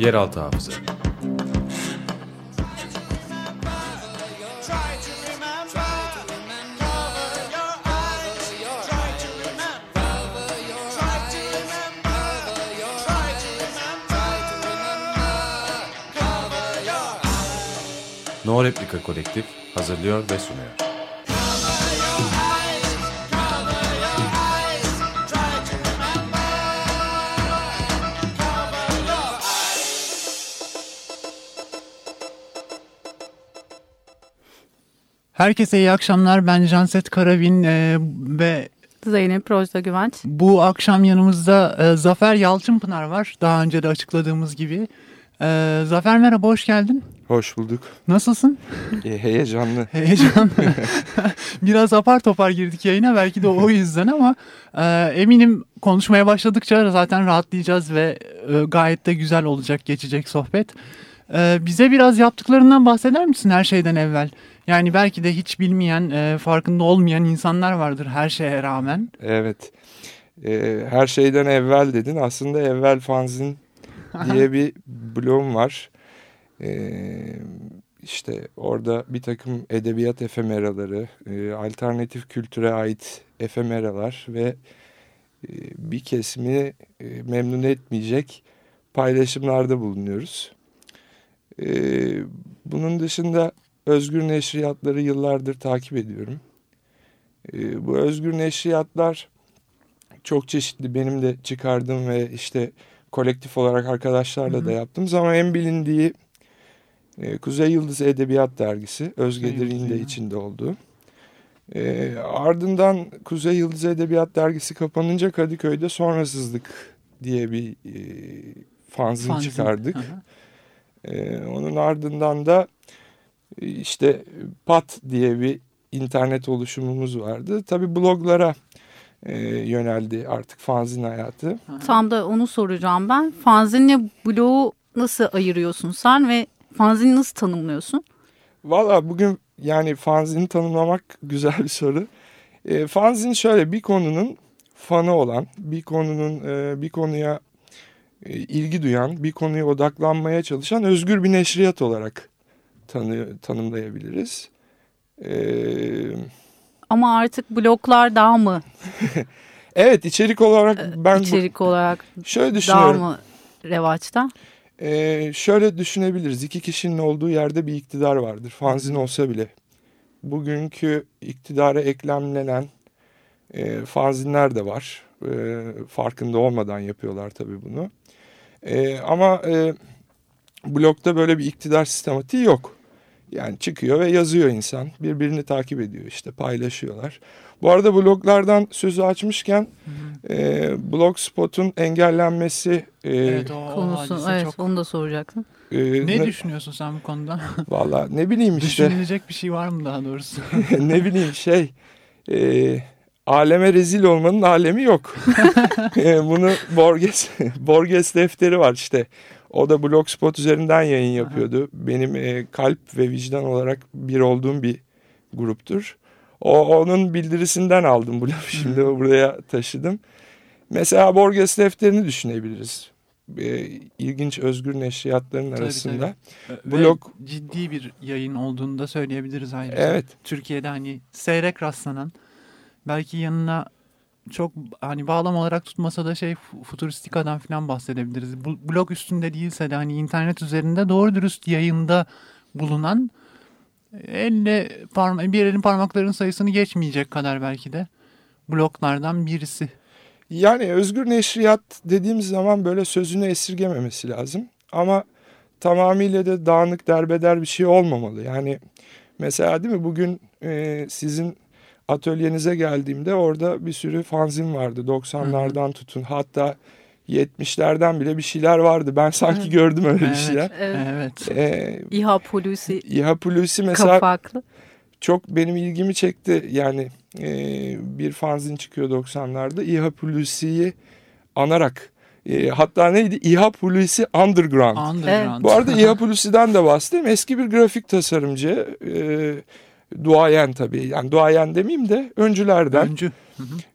Yeraltı Hafıza No Replika Kolektif hazırlıyor ve sunuyor. Herkese iyi akşamlar. Ben Janset Karavin e, ve Zeynep Rojda Güvenç. Bu akşam yanımızda e, Zafer Yalçınpınar var. Daha önce de açıkladığımız gibi. E, Zafer merhaba, hoş geldin. Hoş bulduk. Nasılsın? E, heyecanlı. Heyecanlı. Biraz apar topar girdik yayına belki de o yüzden ama e, eminim konuşmaya başladıkça zaten rahatlayacağız ve e, gayet de güzel olacak, geçecek sohbet. E, bize biraz yaptıklarından bahseder misin her şeyden evvel? Yani belki de hiç bilmeyen, e, farkında olmayan insanlar vardır her şeye rağmen. Evet. E, her şeyden evvel dedin. Aslında evvel fanzin diye bir blogum var. E, işte orada bir takım edebiyat efemeraları, e, alternatif kültüre ait efemeralar ve e, bir kesimi e, memnun etmeyecek paylaşımlarda bulunuyoruz. E, bunun dışında özgür neşriyatları yıllardır takip ediyorum. E, bu özgür neşriyatlar çok çeşitli benim de çıkardığım ve işte kolektif olarak arkadaşlarla Hı -hı. da yaptığımız ama en bilindiği e, Kuzey Yıldız Edebiyat Dergisi Özge Dirik'in de içinde olduğu. E, ardından Kuzey Yıldız Edebiyat Dergisi kapanınca Kadıköy'de Sonrasızlık diye bir e, fanzin, fanzin çıkardık. E, onun ardından da işte PAT diye bir internet oluşumumuz vardı. Tabii bloglara e, yöneldi artık fanzin hayatı. Tam da onu soracağım ben. Fanzinle blogu nasıl ayırıyorsun sen ve fanzini nasıl tanımlıyorsun? Valla bugün yani fanzini tanımlamak güzel bir soru. E, fanzin şöyle bir konunun fanı olan, bir konunun e, bir konuya e, ilgi duyan, bir konuya odaklanmaya çalışan özgür bir neşriyat olarak tanı, tanımlayabiliriz. Ee, Ama artık bloklar daha mı? evet içerik olarak ben... İçerik olarak şöyle düşünüyorum. daha mı revaçta? Ee, şöyle düşünebiliriz. İki kişinin olduğu yerde bir iktidar vardır. Fanzin olsa bile. Bugünkü iktidara eklemlenen e, fanzinler de var. E, farkında olmadan yapıyorlar tabii bunu. E, ama e, blokta böyle bir iktidar sistematiği yok. Yani çıkıyor ve yazıyor insan. Birbirini takip ediyor işte paylaşıyorlar. Bu arada bloglardan sözü açmışken hı hı. e, Blogspot'un engellenmesi e, evet, o, konusu o evet çok, onu da soracaktım. E, ne, ne düşünüyorsun sen bu konuda? Valla ne bileyim işte. Düşünülecek bir şey var mı daha doğrusu? ne bileyim şey e, aleme rezil olmanın alemi yok. e, bunu Borges Borges defteri var işte. O da Blogspot üzerinden yayın yapıyordu. Aha. Benim e, kalp ve vicdan olarak bir olduğum bir gruptur. O onun bildirisinden aldım bu lafı şimdi buraya taşıdım. Mesela Borges defterini düşünebiliriz. E, ilginç özgür neşriyatların tabii, arasında. Tabii. Blog Ve ciddi bir yayın olduğunu da söyleyebiliriz ayrıca. Evet. Türkiye'de hani seyrek rastlanan belki yanına çok hani bağlam olarak tutmasa da şey futuristikadan falan bahsedebiliriz. Bu, blog üstünde değilse de hani internet üzerinde doğru dürüst yayında bulunan elle parma bir elin parmaklarının sayısını geçmeyecek kadar belki de bloklardan birisi. Yani özgür neşriyat dediğimiz zaman böyle sözünü esirgememesi lazım. Ama tamamıyla da dağınık derbeder bir şey olmamalı. Yani mesela değil mi bugün e, sizin atölyenize geldiğimde orada bir sürü fanzin vardı. 90'lardan tutun hatta 70'lerden bile bir şeyler vardı. Ben sanki gördüm öyle evet, bir şeyler. Evet. Ee, İHA Hulusi. İHA Hulusi mesela Kapaklı. çok benim ilgimi çekti. Yani e, bir fanzin çıkıyor 90'larda. İHA Hulusi'yi anarak e, hatta neydi? İHA Hulusi Underground. Underground. Bu arada İHA Hulusi'den de bahsedeyim. Eski bir grafik tasarımcı. E, duayen tabii. Yani duayen demeyeyim de öncülerden. Öncü.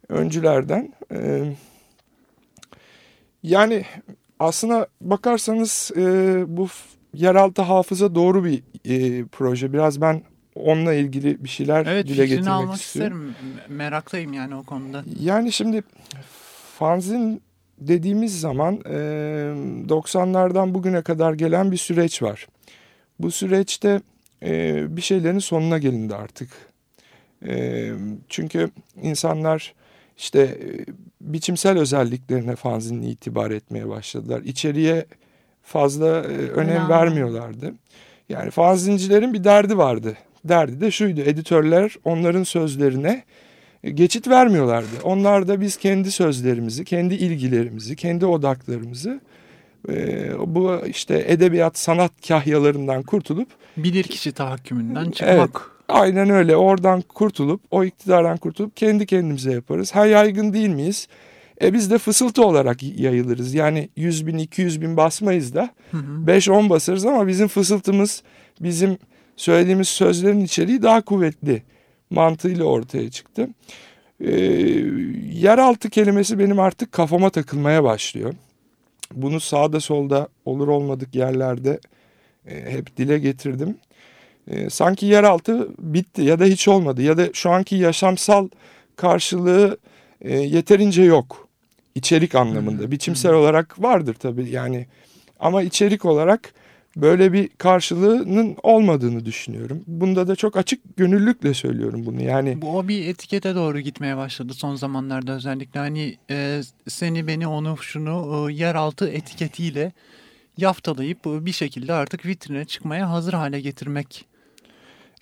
Öncülerden. E, yani aslına bakarsanız e, bu yeraltı hafıza doğru bir e, proje. Biraz ben onunla ilgili bir şeyler evet, dile getirmek almak istiyorum. isterim. Meraktayım yani o konuda. Yani şimdi fanzin dediğimiz zaman e, 90'lardan bugüne kadar gelen bir süreç var. Bu süreçte e, bir şeylerin sonuna gelindi artık. E, çünkü insanlar işte e, biçimsel özelliklerine fanzinle itibar etmeye başladılar. İçeriye fazla e, önem Önemli. vermiyorlardı. Yani fanzincilerin bir derdi vardı. Derdi de şuydu editörler onların sözlerine e, geçit vermiyorlardı. Onlar da biz kendi sözlerimizi, kendi ilgilerimizi, kendi odaklarımızı e, bu işte edebiyat sanat kahyalarından kurtulup Bilir kişi tahakkümünden çıkmak. aynen öyle oradan kurtulup o iktidardan kurtulup kendi kendimize yaparız. Ha yaygın değil miyiz? E biz de fısıltı olarak yayılırız. Yani 100 bin 200 bin basmayız da Hı hı. 5-10 basarız ama bizim fısıltımız bizim söylediğimiz sözlerin içeriği daha kuvvetli mantığıyla ortaya çıktı. Ee, yeraltı kelimesi benim artık kafama takılmaya başlıyor. Bunu sağda solda olur olmadık yerlerde e, hep dile getirdim. E, sanki yeraltı bitti ya da hiç olmadı ya da şu anki yaşamsal karşılığı e, yeterince yok. İçerik anlamında. Biçimsel olarak vardır tabii yani ama içerik olarak böyle bir karşılığının olmadığını düşünüyorum. Bunda da çok açık gönüllülükle söylüyorum bunu. Yani Bu o bir etikete doğru gitmeye başladı son zamanlarda özellikle. Hani e, seni beni onu şunu e, yeraltı etiketiyle yaftalayıp e, bir şekilde artık vitrine çıkmaya hazır hale getirmek.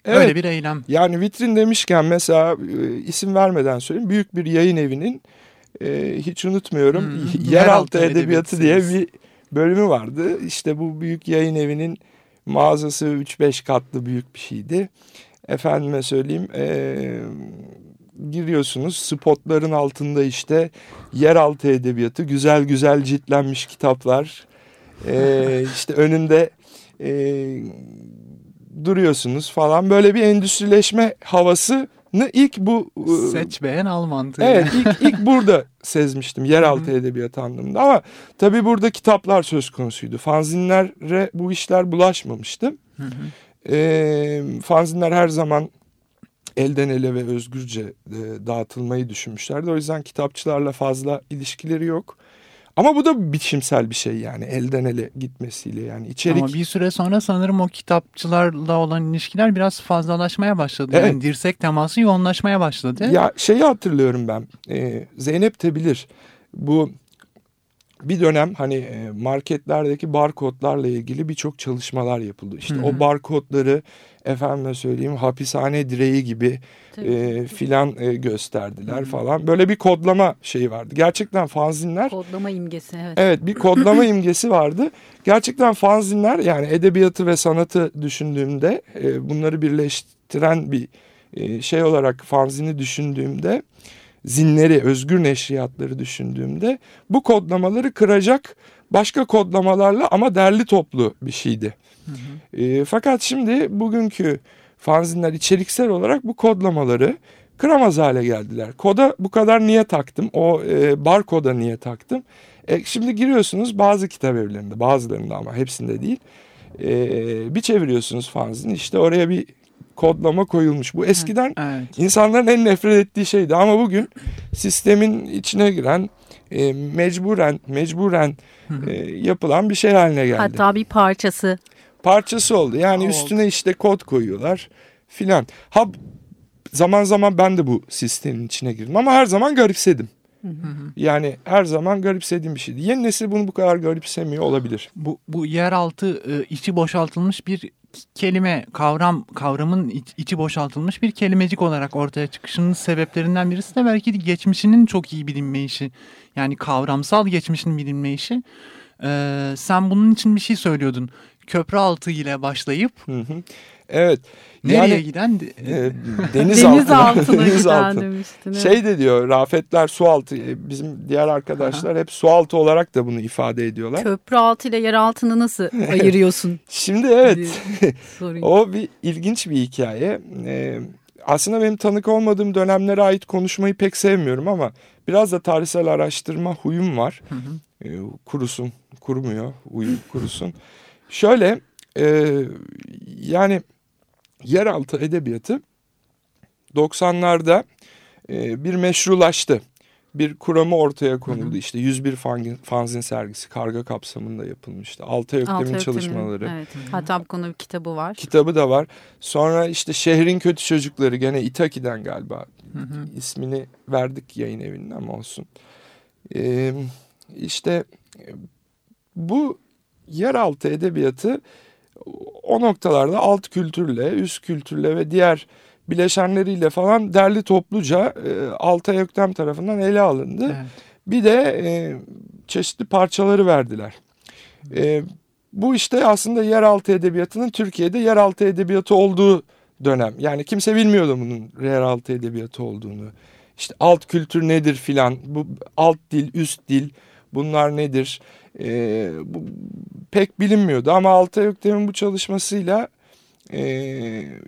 evet, Öyle bir eylem. yani vitrin demişken mesela e, isim vermeden söyleyeyim. Büyük bir yayın evinin e, hiç unutmuyorum Hmm, Yeraltı Edebiyatı diye bir bölümü vardı. İşte bu büyük yayın evinin mağazası 3-5 katlı büyük bir şeydi. Efendime söyleyeyim e, giriyorsunuz spotların altında işte yeraltı edebiyatı güzel güzel ciltlenmiş kitaplar. E, işte önünde e, duruyorsunuz falan böyle bir endüstrileşme havasını ilk bu e, Seç beğen al mantığı. Evet ilk, ilk burada sezmiştim yeraltı edebiyat anlamında ama tabii burada kitaplar söz konusuydu. Fanzinlere bu işler bulaşmamıştı. Hı hı. Ee, fanzinler her zaman elden ele ve özgürce e, dağıtılmayı düşünmüşlerdi. O yüzden kitapçılarla fazla ilişkileri yok. Ama bu da biçimsel bir şey yani elden ele gitmesiyle yani içerik. Ama bir süre sonra sanırım o kitapçılarla olan ilişkiler biraz fazlalaşmaya başladı. Evet. Yani dirsek teması yoğunlaşmaya başladı. Ya şeyi hatırlıyorum ben. e, Zeynep de bilir. Bu bir dönem hani e, marketlerdeki barkodlarla ilgili birçok çalışmalar yapıldı. İşte Hı hı. o barkodları efendime söyleyeyim hapishane direği gibi e, filan e, gösterdiler Hı hı. falan. Böyle bir kodlama şeyi vardı. Gerçekten fanzinler Kodlama imgesi evet. Evet bir kodlama imgesi vardı. Gerçekten fanzinler yani edebiyatı ve sanatı düşündüğümde e, bunları birleştiren bir e, şey olarak fanzini düşündüğümde zinleri, özgür neşriyatları düşündüğümde bu kodlamaları kıracak başka kodlamalarla ama derli toplu bir şeydi. Hı hı. E, fakat şimdi bugünkü fanzinler içeriksel olarak bu kodlamaları kıramaz hale geldiler. Koda bu kadar niye taktım? O e, barkoda niye taktım? E, şimdi giriyorsunuz bazı kitap evlerinde bazılarında ama hepsinde değil. E, bir çeviriyorsunuz fanzini işte oraya bir kodlama koyulmuş. Bu eskiden Evet. insanların en nefret ettiği şeydi ama bugün sistemin içine giren e, mecburen mecburen e, yapılan bir şey haline geldi Hatta bir parçası. parçası oldu. Yani Oldu. üstüne işte kod koyuyorlar filan. Ha zaman zaman ben de bu sistemin içine girdim ama her zaman garipsedim. Hı hı. Yani her zaman garipsediğim bir şeydi. Yeni nesil bunu bu kadar garipsemiyor olabilir. Bu, bu yeraltı e, içi boşaltılmış bir kelime, kavram, kavramın iç- içi boşaltılmış bir kelimecik olarak ortaya çıkışının sebeplerinden birisi de belki de geçmişinin çok iyi bilinmeyişi. Yani kavramsal geçmişin bilinmeyişi. Ee, sen bunun için bir şey söylüyordun. Köprü altı ile başlayıp Hı hı. Evet. nereye Yani giden? e, deniz, Deniz altına, altına deniz giden altı. demiştin. evet. Şey de diyor Rafetler su altı. E, Bizim diğer arkadaşlar hep su altı olarak da bunu ifade ediyorlar. Köprü altı ile yer altını nasıl ayırıyorsun? Şimdi evet. O bir ilginç bir hikaye. Ee, aslında benim tanık olmadığım dönemlere ait konuşmayı pek sevmiyorum ama Biraz da tarihsel araştırma huyum var. Hı hı. E, kurusun, kurumuyor, uyum kurusun. Şöyle e, yani yeraltı edebiyatı 90'larda e, bir meşrulaştı. Bir kuramı ortaya konuldu. Hı hı. İşte 101 fanzin, fanzin sergisi karga kapsamında yapılmıştı. Altay Öktem'in çalışmaları. Evet. Hatta bu konuda bir kitabı var. Kitabı da var. Sonra işte Şehrin Kötü Çocukları gene Itaki'den galiba Hı hı. ismini verdik yayın evinin ama olsun. Ee, işte bu yeraltı edebiyatı o noktalarda alt kültürle, üst kültürle ve diğer bileşenleriyle falan derli topluca e, Altay Öktem tarafından ele alındı. Evet. Bir de e, çeşitli parçaları verdiler. E, bu işte aslında yeraltı edebiyatının Türkiye'de yeraltı edebiyatı olduğu dönem. Yani kimse bilmiyordu bunun yeraltı edebiyatı olduğunu. İşte alt kültür nedir filan, bu alt dil, üst dil bunlar nedir? E, bu pek bilinmiyordu ama Altay Öktem'in bu çalışmasıyla e,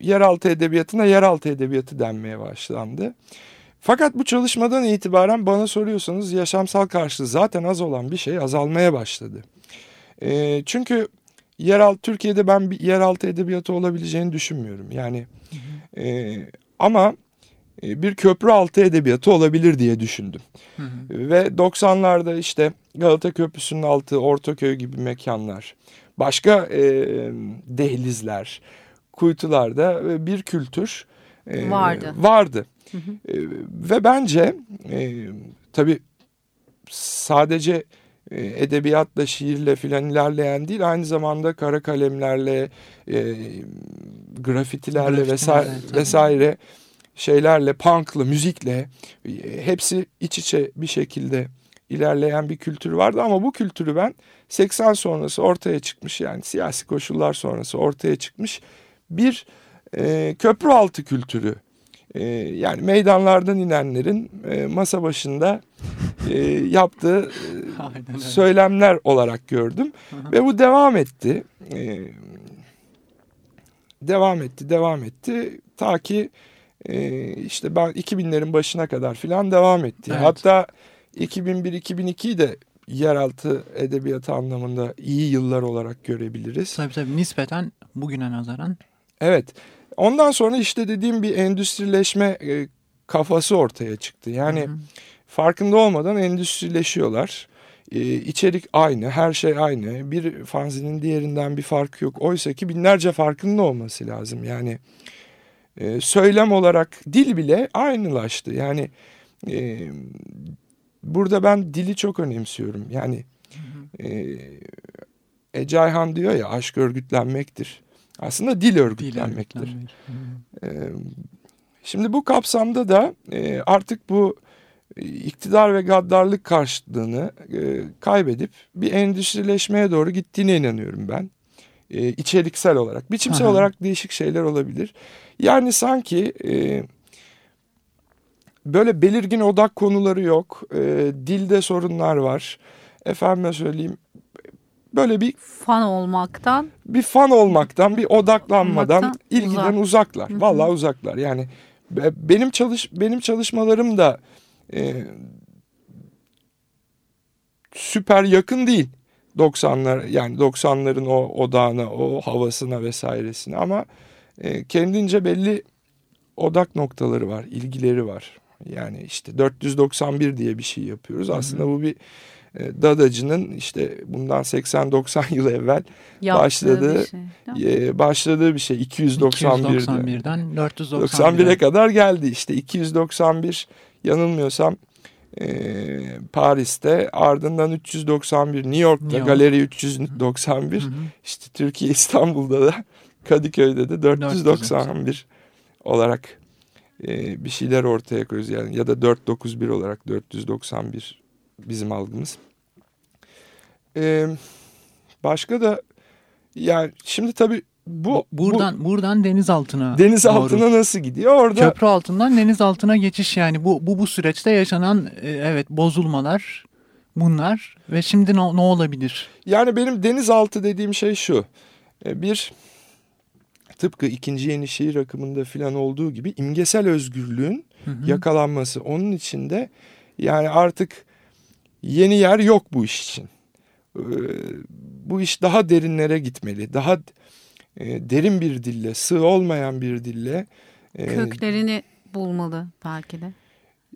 yeraltı edebiyatına yeraltı edebiyatı denmeye başlandı. Fakat bu çalışmadan itibaren bana soruyorsanız yaşamsal karşılığı zaten az olan bir şey azalmaya başladı. E, çünkü yeraltı Türkiye'de ben bir yeraltı edebiyatı olabileceğini düşünmüyorum. Yani e, ama e, bir köprü altı edebiyatı olabilir diye düşündüm. Hı hı. Ve 90'larda işte Galata Köprüsü'nün altı, Ortaköy gibi mekanlar, başka e, dehlizler, kuytularda e, bir kültür e, Vardı. vardı. Hı hı. E, ve bence e, tabii sadece e, edebiyatla, şiirle filan ilerleyen değil, aynı zamanda kara kalemlerle, e, grafitilerle Grafitilerle, vesaire, tabii. vesaire şeylerle, punk'la, müzikle e, hepsi iç içe bir şekilde ilerleyen bir kültür vardı. Ama bu kültürü ben 80 sonrası ortaya çıkmış yani siyasi koşullar sonrası ortaya çıkmış bir e, köprü altı kültürü. E, yani meydanlardan inenlerin e, masa başında e, yaptığı e, söylemler olarak gördüm. Ve bu devam etti. E, devam etti, devam etti. Ta ki e, işte ben 2000'lerin başına kadar filan devam etti. Evet. Hatta 2001-2002'yi de yeraltı edebiyatı anlamında iyi yıllar olarak görebiliriz. Tabii tabii nispeten bugüne nazaran. Evet. Ondan sonra işte dediğim bir endüstrileşme e, kafası ortaya çıktı. Yani Hı hı. farkında olmadan endüstrileşiyorlar. Ee, içerik aynı, her şey aynı. Bir fanzinin diğerinden bir farkı yok. Oysa ki binlerce farkının olması lazım. Yani e, söylem olarak dil bile aynılaştı. Yani e, burada ben dili çok önemsiyorum. Yani e, Ece Ayhan diyor ya aşk örgütlenmektir. Aslında dil Dil örgütlenmektir. örgütlenmek. Hı hı. Ee, Şimdi bu kapsamda da e, artık bu e, iktidar ve gaddarlık karşıtlığını e, kaybedip bir endüstrileşmeye doğru gittiğine inanıyorum ben. E, içeriksel olarak. Biçimsel Aha. olarak değişik şeyler olabilir. Yani sanki e, böyle belirgin odak konuları yok. E, dilde sorunlar var. Efendime söyleyeyim böyle bir Fan olmaktan bir fan olmaktan, bir odaklanmadan, Olmaktan ilgiden uzak. uzaklar. Hı hı. Vallahi uzaklar. Yani be- benim çalış benim çalışmalarım da e, süper yakın değil 90'lar yani 90'ların o odağına, o havasına vesairesine ama e, kendince belli odak noktaları var, ilgileri var. Yani işte 491 diye bir şey yapıyoruz. Aslında bu bir e, dadacının işte bundan 80-90 yıl evvel yaptığı Başladı. bir şey. e, başladığı bir şey 291'de. 291'den 491'e 91'e kadar geldi işte 291 yanılmıyorsam e, Paris'te ardından 391 New York'ta New York. galeri 391 Hı hı. işte Türkiye İstanbul'da da Kadıköy'de de 491 olarak e, bir şeyler ortaya koyuyoruz yani ya da 491 olarak 491 bizim algımız. E, başka da yani şimdi tabii bu buradan buradan deniz altına bu deniz altına nasıl gidiyor orada köprü altından deniz altına geçiş yani bu bu bu süreçte yaşanan e, evet bozulmalar bunlar ve şimdi ne, ne olabilir? Yani benim denizaltı dediğim şey şu. E, Bir tıpkı ikinci yeni şehir akımında filan olduğu gibi imgesel özgürlüğün Hı hı. yakalanması. Onun içinde Yani artık yeni yer yok bu iş için. Ee, bu iş daha derinlere gitmeli. Daha e, derin bir dille, sığ olmayan bir dille. e, Köklerini bulmalı belki de.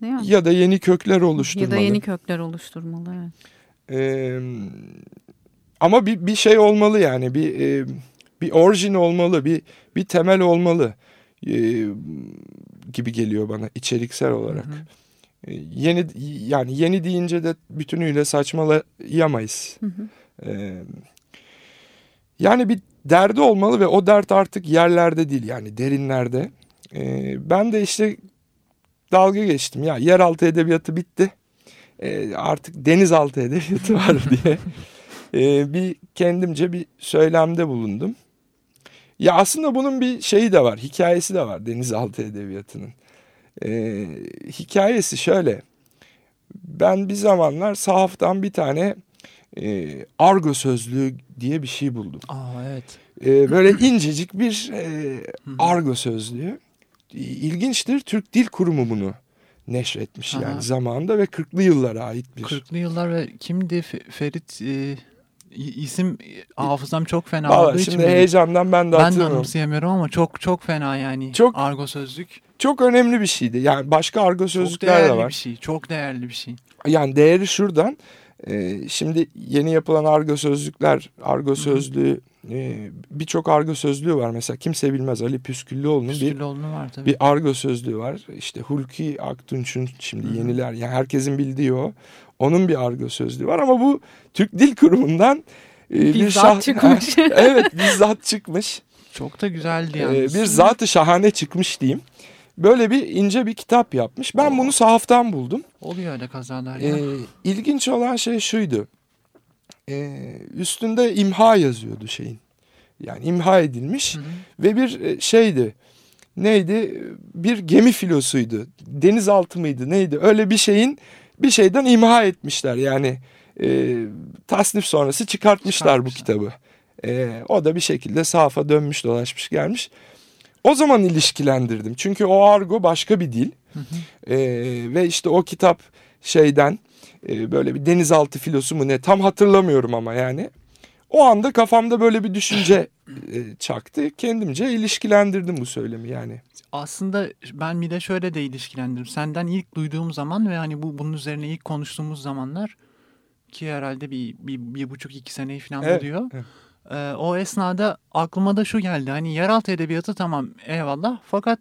Değil mi? ya da yeni kökler oluşturmalı. Ya da yeni kökler oluşturmalı. Evet. Ee, ama bir bir şey olmalı yani bir e, bir orijin olmalı, bir bir temel olmalı e, gibi geliyor bana içeriksel olarak. Hı hı. E, yeni yani yeni deyince de bütünüyle saçmalayamayız. Hı hı. Ee, yani bir derdi olmalı ve o dert artık yerlerde değil yani derinlerde. Ee, ben de işte dalga geçtim ya yeraltı edebiyatı bitti. Ee, artık denizaltı edebiyatı var diye. Ee, bir kendimce bir söylemde bulundum. Ya aslında bunun bir şeyi de var, hikayesi de var denizaltı edebiyatının. Ee, hikayesi şöyle. Ben bir zamanlar sahaftan bir tane e, argo sözlüğü diye bir şey buldum. Aa evet. E, böyle incecik bir e, argo sözlüğü. İlginçtir Türk Dil Kurumu bunu neşretmiş Aha. yani zamanında ve 40'lı yıllara ait bir. 40'lı yıllar ve kimdi Fe- Ferit e, isim hafızam çok fena Valla olduğu için şimdi heyecandan ben de ben de hatırlamıyorum. anımsayamıyorum ama çok çok fena yani. Çok- argo sözlük. Çok önemli bir şeydi. Yani başka argo Çok sözlükler değerli de var. bir şey. Çok değerli bir şey. Yani değeri şuradan. şimdi yeni yapılan argo sözlükler, argo sözlüğü e, birçok argo sözlüğü var. Mesela kimse bilmez Ali Püsküllüoğlu'nun bir Püskülloğlu'nun var tabii. bir argo sözlüğü var. İşte Hulki Aktunç'un şimdi Hı hı. yeniler yani herkesin bildiği o. Onun bir argo sözlüğü var ama bu Türk Dil Kurumu'ndan e, bir Bizzat çıkmış. evet bizzat çıkmış. Çok da güzeldi E, yani. bir zatı şahane çıkmış diyeyim. Böyle bir ince bir kitap yapmış. Ben bunu sahaftan buldum. Oluyor öyle kazalar ya. E, ilginç olan şey şuydu. E, üstünde imha yazıyordu şeyin. Yani imha edilmiş. Hı hı. Ve bir e, şeydi. Neydi? Bir gemi filosuydu. Denizaltı mıydı? Neydi? Öyle bir şeyin bir şeyden imha etmişler. Yani e, tasnif sonrası çıkartmışlar bu Çıkartmışlar. kitabı. E, o da bir şekilde safa dönmüş dolaşmış gelmiş. O zaman ilişkilendirdim. Çünkü o argo başka bir dil. Hı hı. E, ve işte o kitap şeyden e, böyle bir denizaltı filosu mu ne tam hatırlamıyorum ama yani. O anda kafamda böyle bir düşünce e, çaktı. Kendimce ilişkilendirdim bu söylemi yani. Aslında ben bir de şöyle de ilişkilendirdim. Senden ilk duyduğum zaman ve hani bu bunun üzerine ilk konuştuğumuz zamanlar ki herhalde bir, bir, bir buçuk iki seneyi falan Evet, buluyor. evet. Ee, o esnada aklıma da şu geldi. Hani yeraltı edebiyatı tamam eyvallah fakat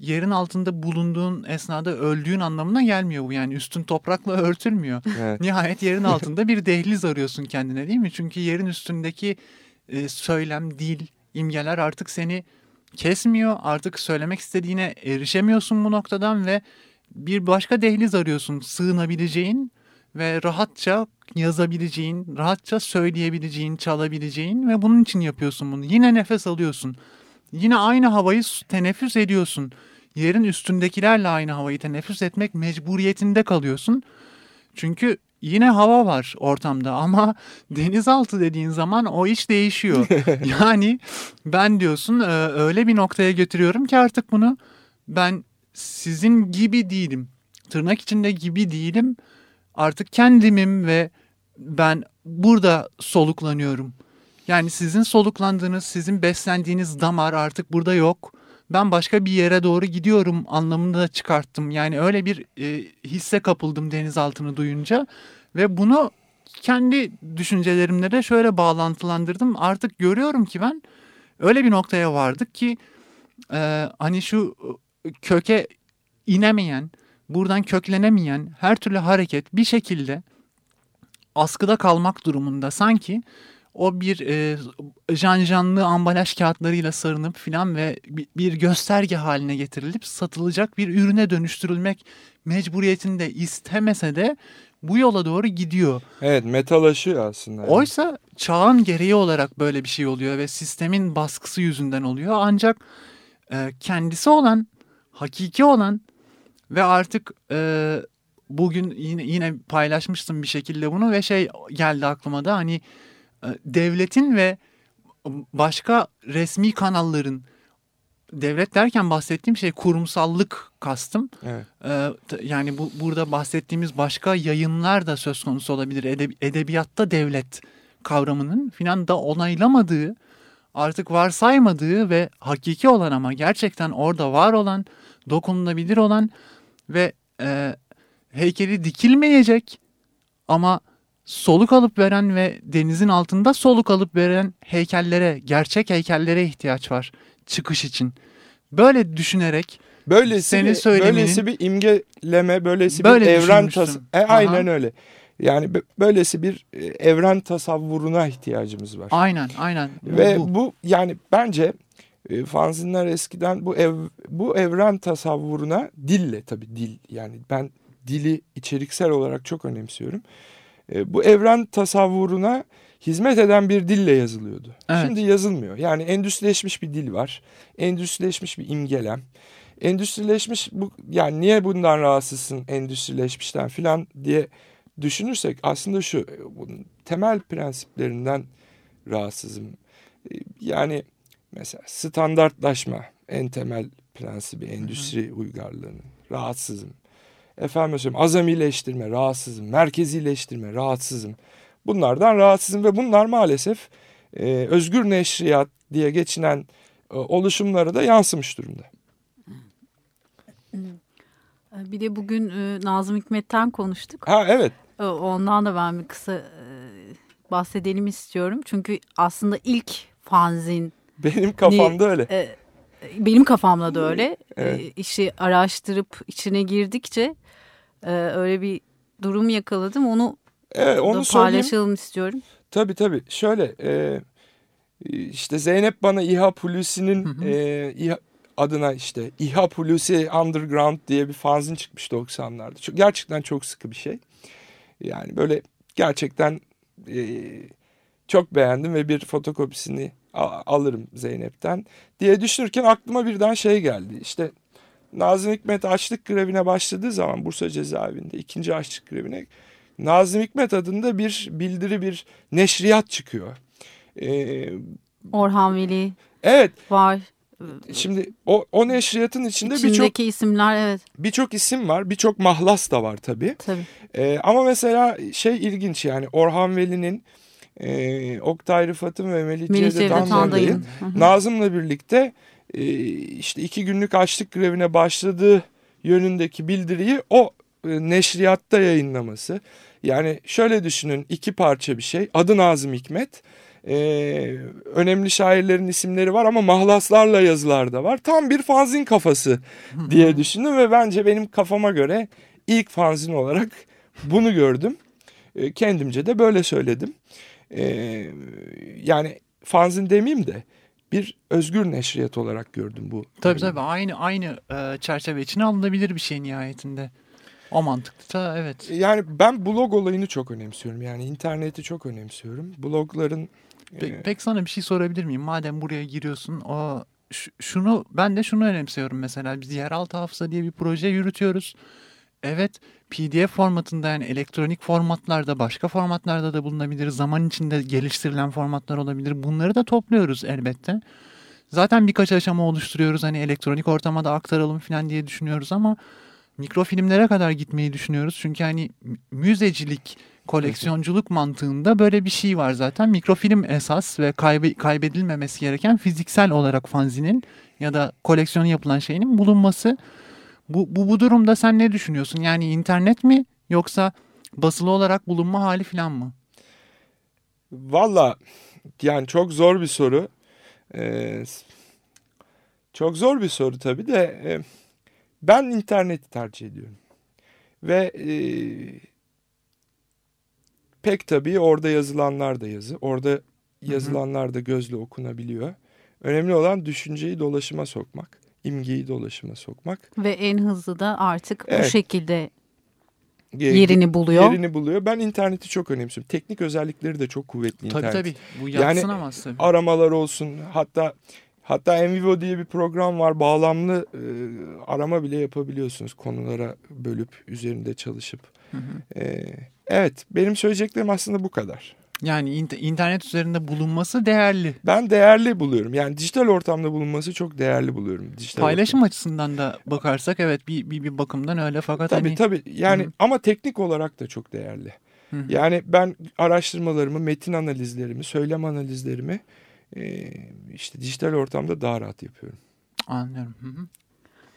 yerin altında bulunduğun esnada öldüğün anlamına gelmiyor bu. Yani üstün toprakla örtülmüyor. Evet. Nihayet yerin altında bir dehliz arıyorsun kendine değil mi? Çünkü yerin üstündeki e, söylem, dil, imgeler artık seni kesmiyor. Artık söylemek istediğine erişemiyorsun bu noktadan ve bir başka dehliz arıyorsun sığınabileceğin ve rahatça yazabileceğin, rahatça söyleyebileceğin, çalabileceğin ve bunun için yapıyorsun bunu. Yine nefes alıyorsun. Yine aynı havayı teneffüs ediyorsun. Yerin üstündekilerle aynı havayı teneffüs etmek mecburiyetinde kalıyorsun. Çünkü yine hava var ortamda ama denizaltı dediğin zaman o iş değişiyor. yani ben diyorsun e, öyle bir noktaya götürüyorum ki artık bunu ben sizin gibi değilim. Tırnak içinde gibi değilim. Artık kendimim ve ben burada soluklanıyorum. Yani sizin soluklandığınız, sizin beslendiğiniz damar artık burada yok. Ben başka bir yere doğru gidiyorum anlamında da çıkarttım. Yani öyle bir e, hisse kapıldım denizaltını duyunca ve bunu kendi düşüncelerimle de şöyle bağlantılandırdım. Artık görüyorum ki ben öyle bir noktaya vardık ki e, hani şu e, köke inemeyen, buradan köklenemeyen her türlü hareket bir şekilde askıda kalmak durumunda. Sanki o bir e, janjanlı ambalaj kağıtlarıyla sarınıp filan ve bi- bir gösterge haline getirilip satılacak bir ürüne dönüştürülmek mecburiyetinde istemese de bu yola doğru gidiyor. Evet metalaşıyor aslında. yani. Oysa çağın gereği olarak böyle bir şey oluyor ve sistemin baskısı yüzünden oluyor. Ancak e, kendisi olan, hakiki olan ve artık e, bugün yine yine paylaşmıştım bir şekilde bunu ve şey geldi aklıma da hani devletin ve başka resmi kanalların devlet derken bahsettiğim şey kurumsallık kastım. Evet. Ee, yani bu burada bahsettiğimiz başka yayınlar da söz konusu olabilir. Edeb- edebiyatta devlet kavramının filan da onaylamadığı, artık varsaymadığı ve hakiki olan ama gerçekten orada var olan, dokunulabilir olan ve e, heykeli dikilmeyecek ama soluk alıp veren ve denizin altında soluk alıp veren heykellere, gerçek heykellere ihtiyaç var çıkış için. Böyle düşünerek Böylesi, Senin bir, söyleminin- böylesi bir imgeleme, böylesi Böyle bir evren düşünmüştüm. tas e, aynen Aha. öyle. Yani bö- böylesi bir e, evren tasavvuruna ihtiyacımız var. aynen aynen bu- Ve bu. bu. yani bence e, fanzinler eskiden bu ev bu evren tasavvuruna dille tabii dil yani ben dili içeriksel olarak çok önemsiyorum. E, bu evren tasavvuruna hizmet eden bir dille yazılıyordu. Evet. Şimdi yazılmıyor. Yani endüstrileşmiş bir dil var. Endüstrileşmiş bir imgelem. Endüstrileşmiş bu yani niye bundan rahatsızsın endüstrileşmişten filan diye düşünürsek aslında şu e, bunun temel prensiplerinden rahatsızım. E, Yani mesela standartlaşma en temel prensibi endüstri uygarlığının rahatsızım. Efendim söyleyeyim azamileştirme rahatsızım, merkezileştirme rahatsızım. Bunlardan rahatsızım ve bunlar maalesef e, özgür neşriyat diye geçinen e, oluşumlara da yansımış durumda. Bir de bugün e, Nazım Hikmet'ten konuştuk. Ha evet E, Ondan da ben bir kısa e, bahsedelim istiyorum. Çünkü aslında ilk fanzin benim kafamda öyle. e, benim kafamda da öyle. Evet. E, işi araştırıp içine girdikçe e, öyle bir durum yakaladım. Onu, Evet onu söyleyeyim. paylaşalım istiyorum. Tabii tabii. Şöyle e, işte Zeynep bana İHA Hulusi'nin e, İHA, adına işte İHA Hulusi Underground diye bir fanzin çıkmış 90'larda. Çok, gerçekten çok sıkı bir şey. Yani böyle gerçekten e, çok beğendim ve bir fotokopisini alırım Zeynep'ten diye düşünürken aklıma birden şey geldi. İşte Nazım Hikmet açlık grevine başladığı zaman Bursa cezaevinde ikinci açlık grevine Nazım Hikmet adında bir bildiri bir neşriyat çıkıyor. Ee, Orhan Veli evet var. şimdi o, o neşriyatın içinde birçok isimler evet birçok isim var. Birçok mahlas da var tabii. tabii. Ee, ama mesela şey ilginç yani Orhan Veli'nin e, Oktay Rıfat'ın ve Melih Cevdet Anday'ın. Nazım'la birlikte e, işte iki günlük açlık grevine başladığı yönündeki bildiriyi o e, neşriyatta yayınlaması. Yani şöyle düşünün iki parça bir şey. Adı Nazım Hikmet. E, önemli şairlerin isimleri var ama mahlaslarla yazılar da var. Tam bir fanzin kafası diye düşündüm ve bence benim kafama göre ilk fanzin olarak bunu gördüm. Kendimce de böyle söyledim. E, yani fanzin demeyeyim de bir özgür neşriyat olarak gördüm bu. Tabii tabii aynı aynı e, çerçeve içine alınabilir bir şey nihayetinde. O mantıkta evet. Yani ben blog olayını çok önemsiyorum. Yani interneti çok önemsiyorum. Blogların Pe- e, pek sana bir şey sorabilir miyim? Madem buraya giriyorsun o şunu ben de şunu önemsiyorum mesela biz yeraltı hafıza diye bir proje yürütüyoruz. Evet PDF formatında yani elektronik formatlarda başka formatlarda da bulunabilir. Zaman içinde geliştirilen formatlar olabilir. Bunları da topluyoruz elbette. Zaten birkaç aşama oluşturuyoruz. Hani elektronik ortama da aktaralım falan diye düşünüyoruz ama mikrofilmlere kadar gitmeyi düşünüyoruz. Çünkü hani mü- müzecilik, koleksiyonculuk mantığında böyle bir şey var zaten. Mikrofilm esas ve kaybe- kaybedilmemesi gereken fiziksel olarak fanzinin ya da koleksiyonu yapılan şeyin bulunması. Bu, bu, bu durumda sen ne düşünüyorsun? Yani internet mi yoksa basılı olarak bulunma hali falan mı? valla yani çok zor bir soru. E, çok zor bir soru tabii de e, ben interneti tercih ediyorum. Ve e, pek tabii orada yazılanlar da yazı. Orada yazılanlar da gözle okunabiliyor. Önemli olan düşünceyi dolaşıma sokmak, imgeyi dolaşıma sokmak. Ve en hızlı da artık bu Evet. şekilde Ye- yerini buluyor. Yerini buluyor. Ben interneti çok önemsiyorum. Teknik özellikleri de çok kuvvetli Tabii internet. tabii. Bu Yani yatsınamaz tabii. Aramalar olsun. Hatta hatta Envivo diye bir program var. Bağlamlı e, arama bile yapabiliyorsunuz. Konulara bölüp üzerinde çalışıp. Hı hı. E, evet, benim söyleyeceklerim aslında bu kadar. Yani in- internet üzerinde bulunması değerli. Ben değerli buluyorum. Yani dijital ortamda bulunması çok değerli buluyorum. Dijital Paylaşım açısından da bakarsak evet bir, bir, bir bakımdan öyle fakat Tabii hani tabii. Yani Hı. ama teknik olarak da çok değerli. Hı hı. Yani ben araştırmalarımı, metin analizlerimi, söylem analizlerimi işte dijital ortamda daha rahat yapıyorum. anlıyorum. Hı hı.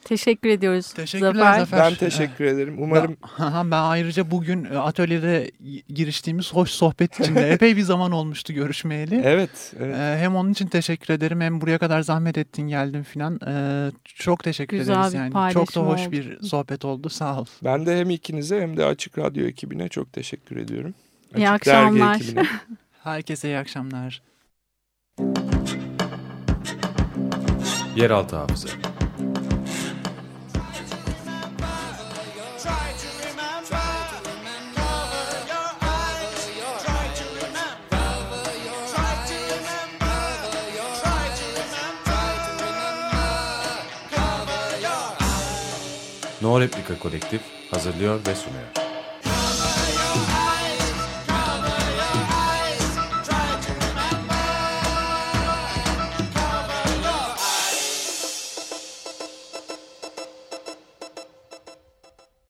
Teşekkür ediyoruz Teşekkürler Zafer. Zafer. Ben teşekkür ederim. Umarım Ben, ben ayrıca bugün e, atölyede giriştiğimiz hoş sohbet için de epey bir zaman olmuştu görüşmeyeli. evet, evet. Ee, hem onun için teşekkür ederim hem buraya kadar zahmet ettin geldin filan. Ee, çok teşekkür Güzel ederiz bir yani. Çok da hoş oldu. bir sohbet oldu. Sağ ol. Ben de hem ikinize hem de Açık Radyo ekibine çok teşekkür ediyorum. İyi Açık Dergi akşamlar. Herkese iyi akşamlar. Yeraltı hafıza. No Replika Kolektif hazırlıyor ve sunuyor.